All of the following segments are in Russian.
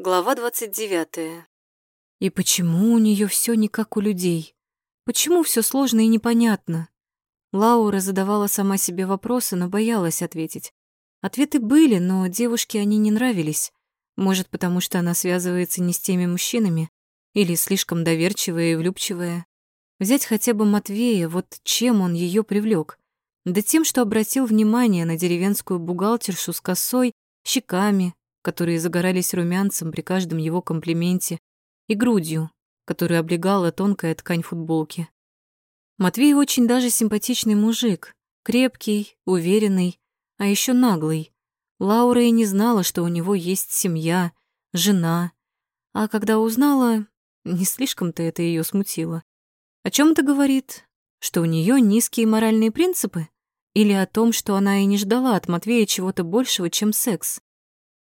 Глава 29. И почему у нее все не как у людей? Почему все сложно и непонятно? Лаура задавала сама себе вопросы, но боялась ответить. Ответы были, но девушке они не нравились. Может, потому что она связывается не с теми мужчинами, или слишком доверчивая и влюбчивая. Взять хотя бы Матвея, вот чем он ее привлек? Да тем, что обратил внимание на деревенскую бухгалтершу с косой, щеками, которые загорались румянцем при каждом его комплименте, и грудью, которую облегала тонкая ткань футболки. Матвей очень даже симпатичный мужик, крепкий, уверенный, а еще наглый. Лаура и не знала, что у него есть семья, жена. А когда узнала, не слишком-то это ее смутило. О чем это говорит? Что у нее низкие моральные принципы? Или о том, что она и не ждала от Матвея чего-то большего, чем секс?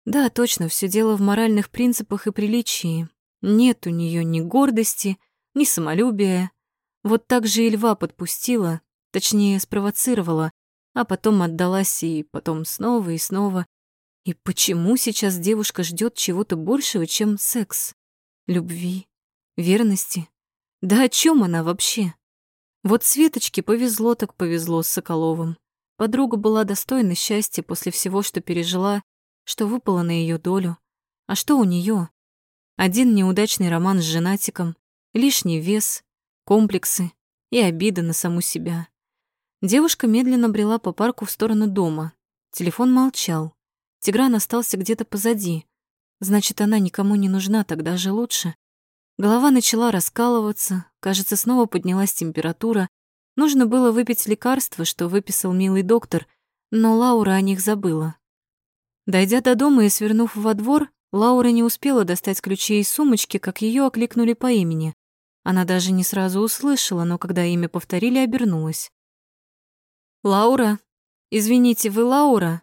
Да, точно, все дело в моральных принципах и приличии. Нет у нее ни гордости, ни самолюбия. Вот так же и льва подпустила, точнее, спровоцировала, а потом отдалась и потом снова и снова. И почему сейчас девушка ждет чего-то большего, чем секс? Любви, верности? Да о чем она вообще? Вот Светочке повезло так повезло с Соколовым. Подруга была достойна счастья после всего, что пережила, что выпало на ее долю. А что у нее? Один неудачный роман с женатиком, лишний вес, комплексы и обида на саму себя. Девушка медленно брела по парку в сторону дома. Телефон молчал. Тигран остался где-то позади. Значит, она никому не нужна, тогда же лучше. Голова начала раскалываться, кажется, снова поднялась температура. Нужно было выпить лекарства, что выписал милый доктор, но Лаура о них забыла. Дойдя до дома и свернув во двор, Лаура не успела достать ключи из сумочки, как ее окликнули по имени. Она даже не сразу услышала, но когда имя повторили, обернулась. «Лаура? Извините, вы Лаура?»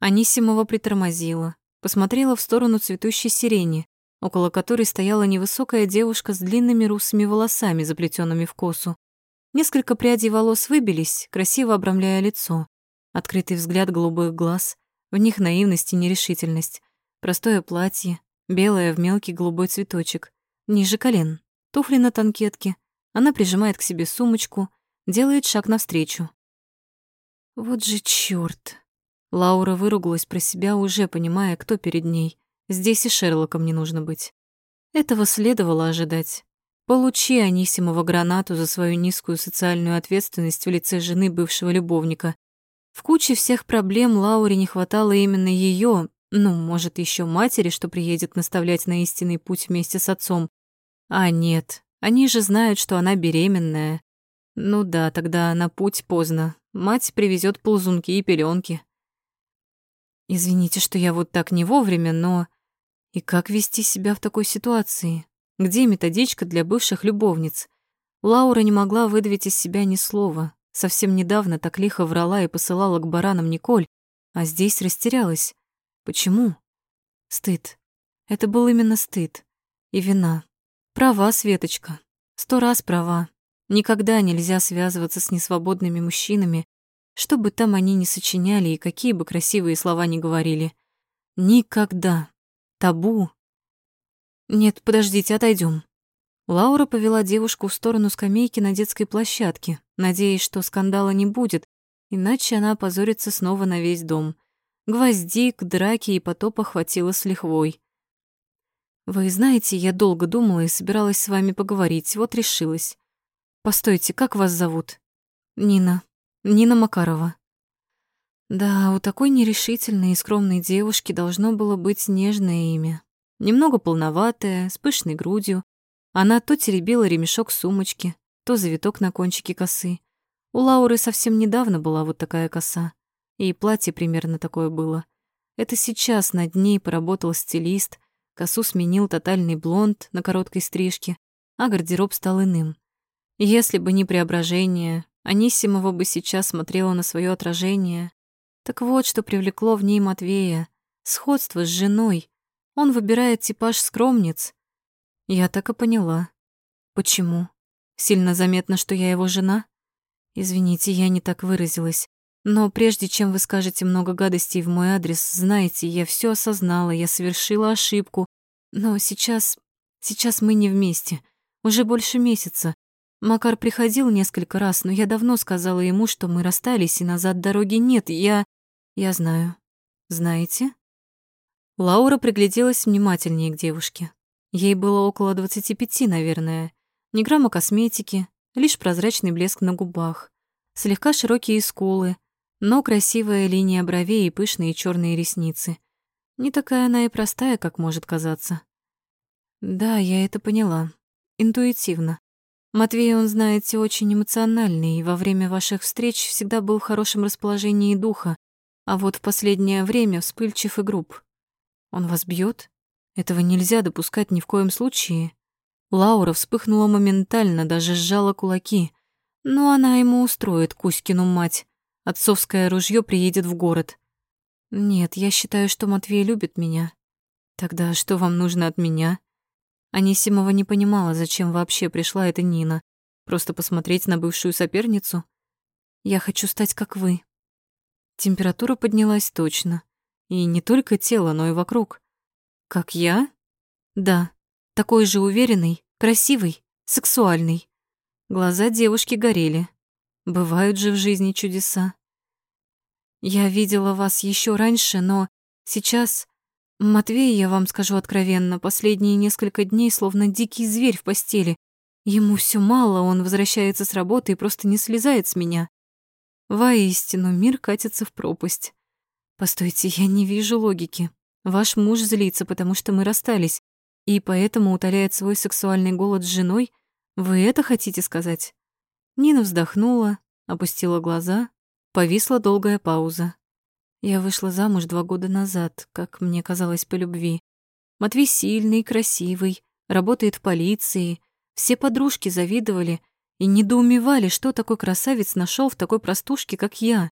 Анисимова притормозила, посмотрела в сторону цветущей сирени, около которой стояла невысокая девушка с длинными русыми волосами, заплетенными в косу. Несколько прядей волос выбились, красиво обрамляя лицо. Открытый взгляд голубых глаз, в них наивность и нерешительность. Простое платье, белое в мелкий голубой цветочек, ниже колен, туфли на танкетке. Она прижимает к себе сумочку, делает шаг навстречу. Вот же чёрт. Лаура выругалась про себя, уже понимая, кто перед ней. Здесь и Шерлоком не нужно быть. Этого следовало ожидать. Получи Анисимова гранату за свою низкую социальную ответственность в лице жены бывшего любовника. В куче всех проблем Лауре не хватало именно ее, ну, может, еще матери, что приедет наставлять на истинный путь вместе с отцом. А нет, они же знают, что она беременная. Ну да, тогда на путь поздно. Мать привезет ползунки и пеленки. Извините, что я вот так не вовремя, но... И как вести себя в такой ситуации? Где методичка для бывших любовниц? Лаура не могла выдавить из себя ни слова. Совсем недавно так лихо врала и посылала к баранам Николь, а здесь растерялась. Почему? Стыд. Это был именно стыд. И вина. Права, Светочка. Сто раз права. Никогда нельзя связываться с несвободными мужчинами, что бы там они ни сочиняли и какие бы красивые слова ни говорили. Никогда. Табу. Нет, подождите, отойдем. Лаура повела девушку в сторону скамейки на детской площадке, надеясь, что скандала не будет, иначе она опозорится снова на весь дом. Гвоздик, драки и потопа хватило с лихвой. «Вы знаете, я долго думала и собиралась с вами поговорить, вот решилась. Постойте, как вас зовут?» «Нина. Нина Макарова». Да, у такой нерешительной и скромной девушки должно было быть нежное имя. Немного полноватое, с пышной грудью, она то теребила ремешок сумочки, то завиток на кончике косы. У Лауры совсем недавно была вот такая коса, и платье примерно такое было. Это сейчас над ней поработал стилист, косу сменил тотальный блонд на короткой стрижке, а гардероб стал иным. Если бы не преображение, Анисимова бы сейчас смотрела на свое отражение. Так вот, что привлекло в ней Матвея. Сходство с женой. Он выбирает типаж скромниц, я так и поняла. Почему? Сильно заметно, что я его жена? Извините, я не так выразилась. Но прежде чем вы скажете много гадостей в мой адрес, знаете, я все осознала, я совершила ошибку, Но сейчас... Сейчас мы не вместе. Уже больше месяца. Макар приходил несколько раз, но я давно сказала ему, что мы расстались, и назад дороги нет. Я... Я знаю. Знаете? Лаура пригляделась внимательнее к девушке. Ей было около двадцати пяти, наверное. Ни грамма косметики, лишь прозрачный блеск на губах, слегка широкие скулы, но красивая линия бровей и пышные черные ресницы. Не такая она и простая, как может казаться. Да, я это поняла. Интуитивно. Матвей, он, знаете, очень эмоциональный, и во время ваших встреч всегда был в хорошем расположении духа, а вот в последнее время вспыльчив и груб. Он вас бьет? Этого нельзя допускать ни в коем случае. Лаура вспыхнула моментально, даже сжала кулаки. Но она ему устроит Кузькину мать. Отцовское ружье приедет в город. Нет, я считаю, что Матвей любит меня. Тогда что вам нужно от меня? Анисимова не понимала, зачем вообще пришла эта Нина. Просто посмотреть на бывшую соперницу? Я хочу стать как вы. Температура поднялась точно. И не только тело, но и вокруг. Как я? Да, такой же уверенный, красивый, сексуальный. Глаза девушки горели. Бывают же в жизни чудеса. Я видела вас еще раньше, но сейчас... Матвей, я вам скажу откровенно, последние несколько дней словно дикий зверь в постели. Ему все мало, он возвращается с работы и просто не слезает с меня. Воистину, мир катится в пропасть. Постойте, я не вижу логики. Ваш муж злится, потому что мы расстались и поэтому утоляет свой сексуальный голод с женой? Вы это хотите сказать?» Нина вздохнула, опустила глаза, повисла долгая пауза. Я вышла замуж два года назад, как мне казалось, по любви. Матвей сильный, красивый, работает в полиции. Все подружки завидовали и недоумевали, что такой красавец нашел в такой простушке, как я.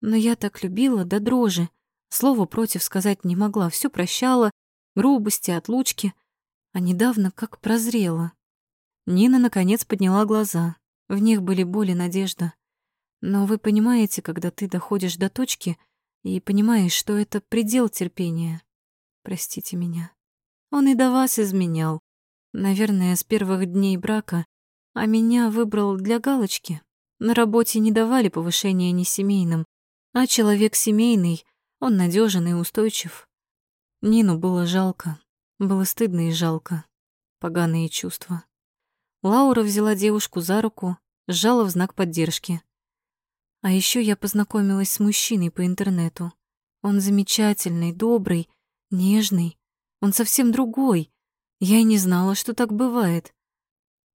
Но я так любила до дрожи. Слово против сказать не могла, все прощала, грубости, отлучки а недавно как прозрела. Нина, наконец, подняла глаза. В них были боль и надежда. Но вы понимаете, когда ты доходишь до точки и понимаешь, что это предел терпения. Простите меня. Он и до вас изменял. Наверное, с первых дней брака, а меня выбрал для галочки. На работе не давали повышения не семейным, а человек семейный, он надежен и устойчив. Нину было жалко, было стыдно и жалко. Поганые чувства. Лаура взяла девушку за руку, сжала в знак поддержки. А еще я познакомилась с мужчиной по интернету. Он замечательный, добрый, нежный. Он совсем другой. Я и не знала, что так бывает.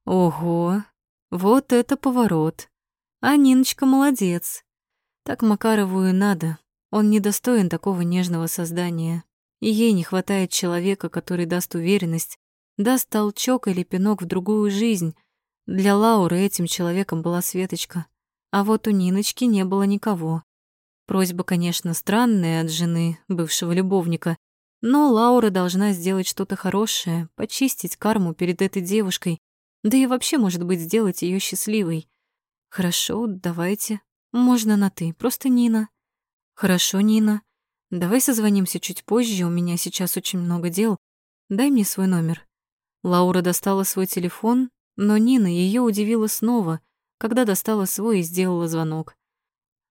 Ого, вот это поворот. А Ниночка молодец. Так Макарову и надо. Он недостоин такого нежного создания и ей не хватает человека, который даст уверенность, даст толчок или пинок в другую жизнь. Для Лауры этим человеком была Светочка, а вот у Ниночки не было никого. Просьба, конечно, странная от жены, бывшего любовника, но Лаура должна сделать что-то хорошее, почистить карму перед этой девушкой, да и вообще, может быть, сделать ее счастливой. Хорошо, давайте. Можно на «ты», просто Нина. Хорошо, Нина. Давай созвонимся чуть позже, у меня сейчас очень много дел. Дай мне свой номер. Лаура достала свой телефон, но Нина ее удивила снова, когда достала свой и сделала звонок.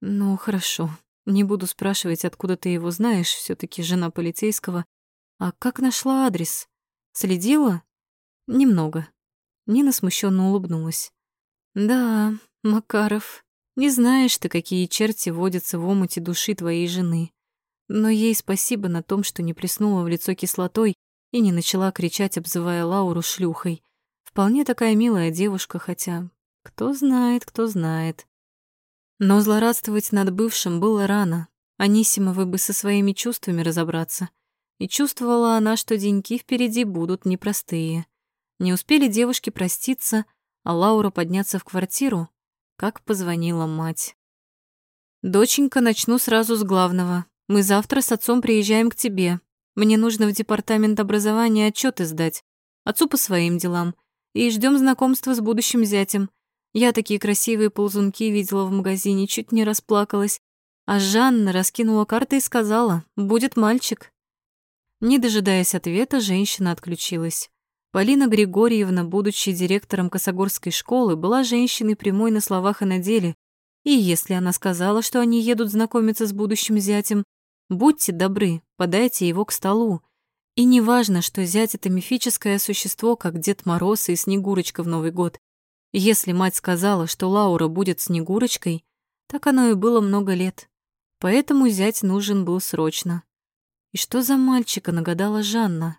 Ну, хорошо. Не буду спрашивать, откуда ты его знаешь, все таки жена полицейского. А как нашла адрес? Следила? Немного. Нина смущенно улыбнулась. Да, Макаров, не знаешь ты, какие черти водятся в омуте души твоей жены. Но ей спасибо на том, что не плеснула в лицо кислотой и не начала кричать, обзывая Лауру шлюхой. Вполне такая милая девушка, хотя кто знает, кто знает. Но злорадствовать над бывшим было рано. Анисимовой бы со своими чувствами разобраться. И чувствовала она, что деньки впереди будут непростые. Не успели девушки проститься, а Лаура подняться в квартиру, как позвонила мать. «Доченька, начну сразу с главного. Мы завтра с отцом приезжаем к тебе. Мне нужно в департамент образования отчеты сдать. Отцу по своим делам. И ждем знакомства с будущим зятем. Я такие красивые ползунки видела в магазине, чуть не расплакалась. А Жанна раскинула карты и сказала, будет мальчик. Не дожидаясь ответа, женщина отключилась. Полина Григорьевна, будучи директором Косогорской школы, была женщиной прямой на словах и на деле, и если она сказала, что они едут знакомиться с будущим зятем, будьте добры, подайте его к столу. И не важно, что зять — это мифическое существо, как Дед Мороз и Снегурочка в Новый год. Если мать сказала, что Лаура будет Снегурочкой, так оно и было много лет. Поэтому зять нужен был срочно. И что за мальчика нагадала Жанна?